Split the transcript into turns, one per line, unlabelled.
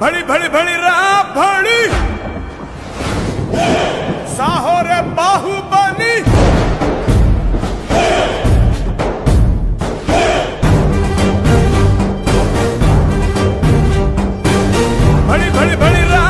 भड़ी भड़ी भड़ी रा भड़ी साहो रे बाहुबली। भड़ी भड़ी भड़ी रा